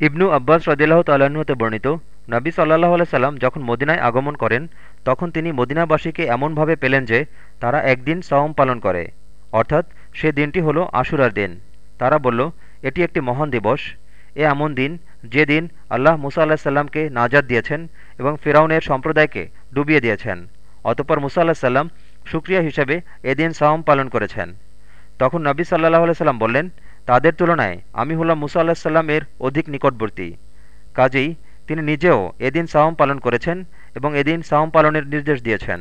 ইবনু আব্বাস রদিল্লাহ তাল্লাহতে বর্ণিত, নবী সাল্লাহ সাল্লাম যখন মদিনায় আগমন করেন, তখন তিনি মদিনাবাসীকে এমনভাবে পেলেন যে, তারা একদিন সওম পালন করে। অর্থাৎ, সে দিনটি হলো আশুরার দিন। তারা বলল, এটি একটি মহান দিবস। এ এমন দিন, যে দিন আল্লাহ মুসা আল্লাহ সাল্লামকে নাজাদ দিয়েছেন এবং ফেরাউনের সম্প্রদায়কে ডুবিয়ে দিয়েছেন। অতপর মুসা আল্লাহ সাল্লাম সুক্রিয়া হিসেবে এদিন সাওম পালন করেছেন। তখন নবী সাল্লাহ সাল্লাম বললেন তাদের তুলনায় আমি হলাম মুসা আল্লাহ সাল্লাম এর অধিক নিকটবর্তী। কাজেই তিনি নিজেও এদিন সাওম পালন করেছেন এবং এদিন সাওম পালনের নির্দেশ দিয়েছেন।